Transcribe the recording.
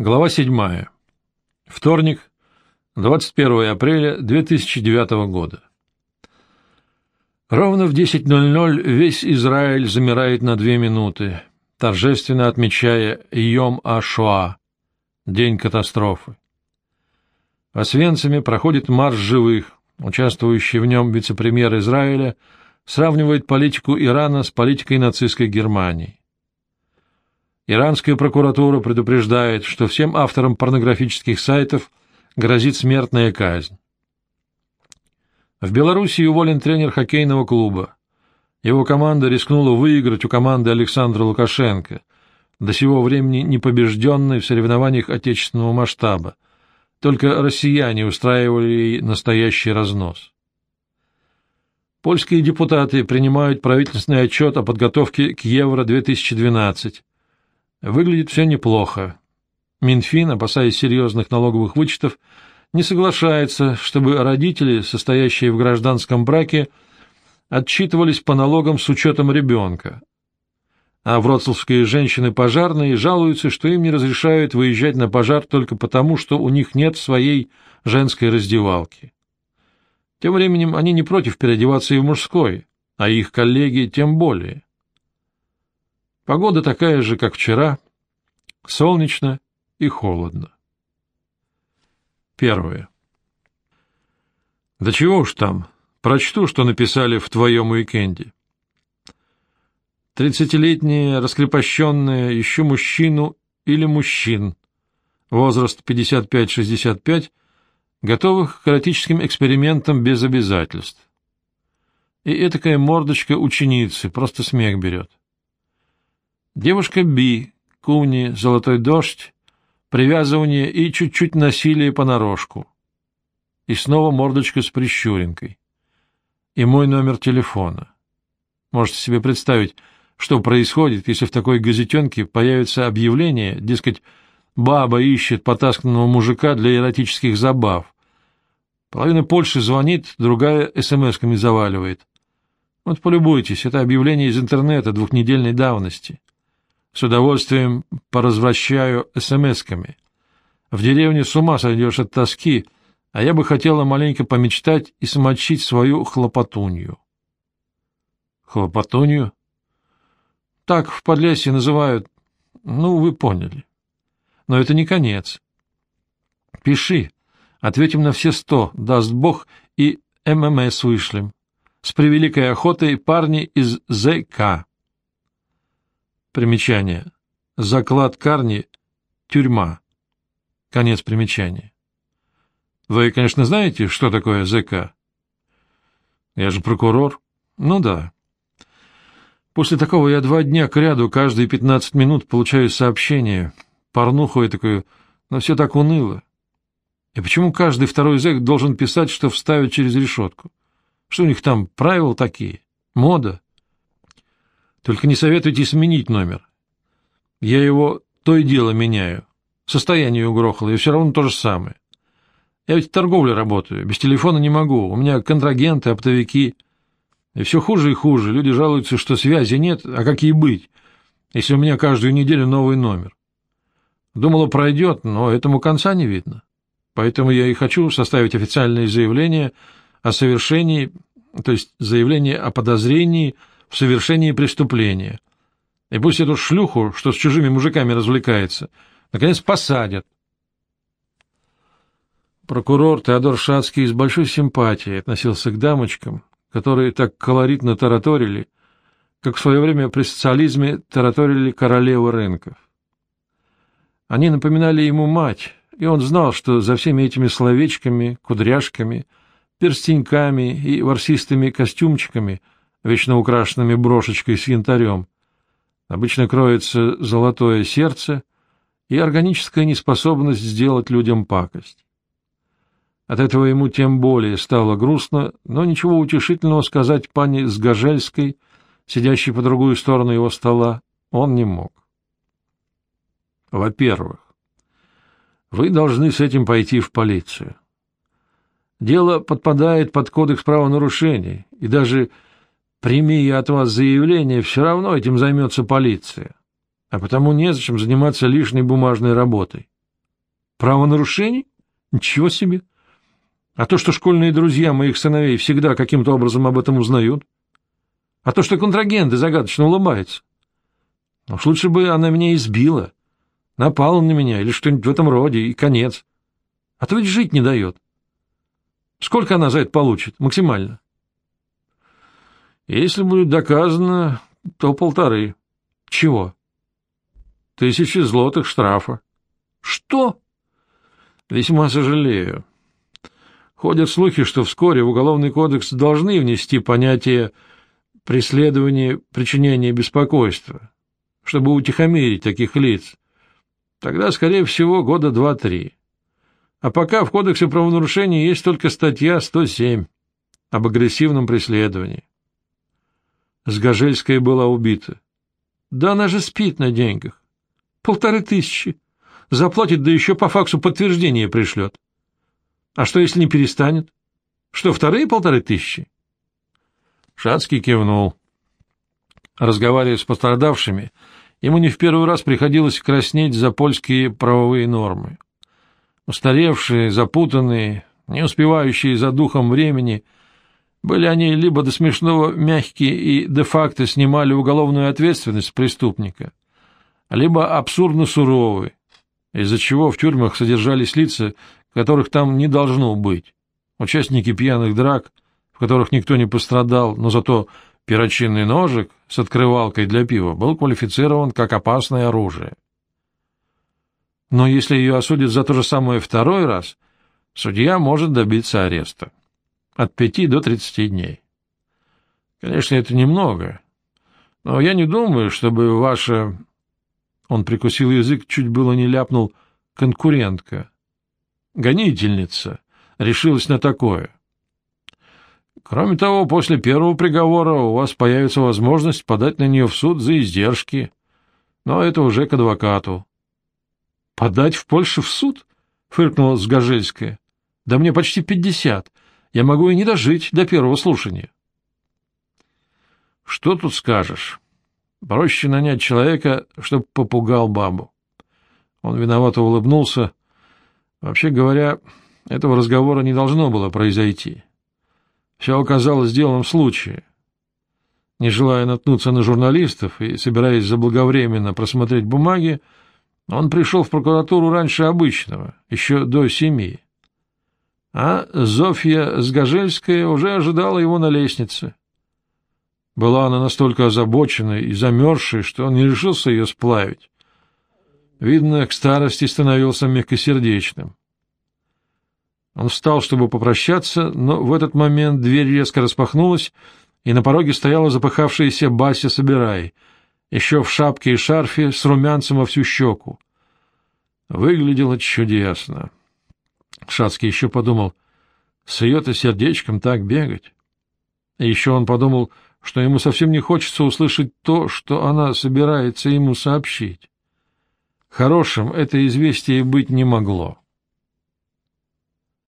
Глава 7. Вторник, 21 апреля 2009 года. Ровно в 10.00 весь Израиль замирает на две минуты, торжественно отмечая Йом Ашуа, день катастрофы. По Освенциме проходит марш живых, участвующий в нем вице-премьер Израиля сравнивает политику Ирана с политикой нацистской Германии. Иранская прокуратура предупреждает, что всем авторам порнографических сайтов грозит смертная казнь. В Белоруссии уволен тренер хоккейного клуба. Его команда рискнула выиграть у команды Александра Лукашенко, до сего времени не побежденной в соревнованиях отечественного масштаба. Только россияне устраивали ей настоящий разнос. Польские депутаты принимают правительственный отчет о подготовке к Евро-2012, Выглядит все неплохо. Минфин, опасаясь серьезных налоговых вычетов, не соглашается, чтобы родители, состоящие в гражданском браке, отчитывались по налогам с учетом ребенка. А вроцлавские женщины-пожарные жалуются, что им не разрешают выезжать на пожар только потому, что у них нет своей женской раздевалки. Тем временем они не против переодеваться и в мужской, а их коллеги тем более. Погода такая же, как вчера, солнечно и холодно. Первое. Да чего уж там, прочту, что написали в твоем уикенде. Тридцатилетняя, раскрепощенная, ищу мужчину или мужчин, возраст 55-65, готовых к эротическим экспериментам без обязательств. И этакая мордочка ученицы, просто смех берет. Девушка Би, куни, золотой дождь, привязывание и чуть-чуть насилие понарошку. И снова мордочка с прищуринкой. И мой номер телефона. Можете себе представить, что происходит, если в такой газетенке появится объявление, дескать, баба ищет потасканного мужика для эротических забав. Половина Польши звонит, другая смс-ками заваливает. Вот полюбуйтесь, это объявление из интернета двухнедельной давности. С удовольствием поразвращаю смс-ками. В деревне с ума сойдешь от тоски, а я бы хотела маленько помечтать и смочить свою хлопотунью. Хлопотунью? Так в Подлесье называют. Ну, вы поняли. Но это не конец. Пиши. Ответим на все сто, даст Бог, и ММС вышлем. С превеликой охотой парни из ЗК. Примечание. Заклад Карни — тюрьма. Конец примечания. Вы, конечно, знаете, что такое ЗК? Я же прокурор. Ну да. После такого я два дня кряду каждые пятнадцать минут получаю сообщение, порнуху и такую, но все так уныло. И почему каждый второй зэк должен писать, что вставят через решетку? Что у них там, правила такие? Мода? Только не советуйте сменить номер. Я его то и дело меняю. Состояние угрохало, и все равно то же самое. Я ведь в торговле работаю, без телефона не могу, у меня контрагенты, оптовики. И все хуже и хуже, люди жалуются, что связи нет, а как ей быть, если у меня каждую неделю новый номер. Думала, пройдет, но этому конца не видно. Поэтому я и хочу составить официальное заявление о совершении, то есть заявление о подозрении в совершении преступления. И пусть эту шлюху, что с чужими мужиками развлекается, наконец посадят. Прокурор Теодор Шацкий с большой симпатией относился к дамочкам, которые так колоритно тараторили, как в свое время при социализме тараторили королевы рынков. Они напоминали ему мать, и он знал, что за всеми этими словечками, кудряшками, перстеньками и ворсистыми костюмчиками — вечно украшенными брошечкой с янтарем, обычно кроется золотое сердце и органическая неспособность сделать людям пакость. От этого ему тем более стало грустно, но ничего утешительного сказать пани Сгожельской, сидящей по другую сторону его стола, он не мог. Во-первых, вы должны с этим пойти в полицию. Дело подпадает под кодекс правонарушений, и даже Прими я от вас заявление, все равно этим займется полиция, а потому незачем заниматься лишней бумажной работой. Правонарушений? Ничего себе! А то, что школьные друзья моих сыновей всегда каким-то образом об этом узнают? А то, что контрагенты загадочно улыбаются? Ну уж лучше бы она меня избила, напала на меня или что-нибудь в этом роде, и конец. А то ведь жить не дает. Сколько она за это получит максимально? Если будет доказано, то полторы. Чего? Тысячи злотых штрафа. Что? Весьма сожалею. Ходят слухи, что вскоре в Уголовный кодекс должны внести понятие преследования, причинения беспокойства, чтобы утихомирить таких лиц. Тогда, скорее всего, года два-три. А пока в Кодексе правонарушений есть только статья 107 об агрессивном преследовании. Сгожельская была убита. Да она же спит на деньгах. Полторы тысячи. Заплатит, да еще по факсу подтверждение пришлет. А что, если не перестанет? Что, вторые полторы тысячи? Шацкий кивнул. Разговаривая с пострадавшими, ему не в первый раз приходилось краснеть за польские правовые нормы. Устаревшие, запутанные, не успевающие за духом времени, были они либо до смешного мягкие и де-факто снимали уголовную ответственность преступника, либо абсурдно суровые, из-за чего в тюрьмах содержались лица, которых там не должно быть, участники пьяных драк, в которых никто не пострадал, но зато перочинный ножик с открывалкой для пива был квалифицирован как опасное оружие. Но если ее осудят за то же самое второй раз, судья может добиться ареста. От пяти до тридцати дней. Конечно, это немного, но я не думаю, чтобы ваша... Он прикусил язык, чуть было не ляпнул конкурентка. Гонительница решилась на такое. Кроме того, после первого приговора у вас появится возможность подать на нее в суд за издержки, но это уже к адвокату. Подать в Польше в суд? фыркнула Сгожельская. Да мне почти пятьдесят. Я могу и не дожить до первого слушания. Что тут скажешь? Проще нанять человека, чтоб попугал бабу. Он виновато улыбнулся. Вообще говоря, этого разговора не должно было произойти. Все оказалось делом случая. Не желая наткнуться на журналистов и собираясь заблаговременно просмотреть бумаги, он пришел в прокуратуру раньше обычного, еще до семи. А Зофья Сгожельская уже ожидала его на лестнице. Была она настолько озабоченной и замерзшей, что он не решился ее сплавить. Видно, к старости становился мягкосердечным. Он встал, чтобы попрощаться, но в этот момент дверь резко распахнулась, и на пороге стояла запыхавшаяся Бася Собирай — еще в шапке и шарфе, с румянцем во всю щеку. Выглядело чудесно. Шацкий еще подумал, с ее-то сердечком так бегать. И еще он подумал, что ему совсем не хочется услышать то, что она собирается ему сообщить. Хорошим это известие быть не могло.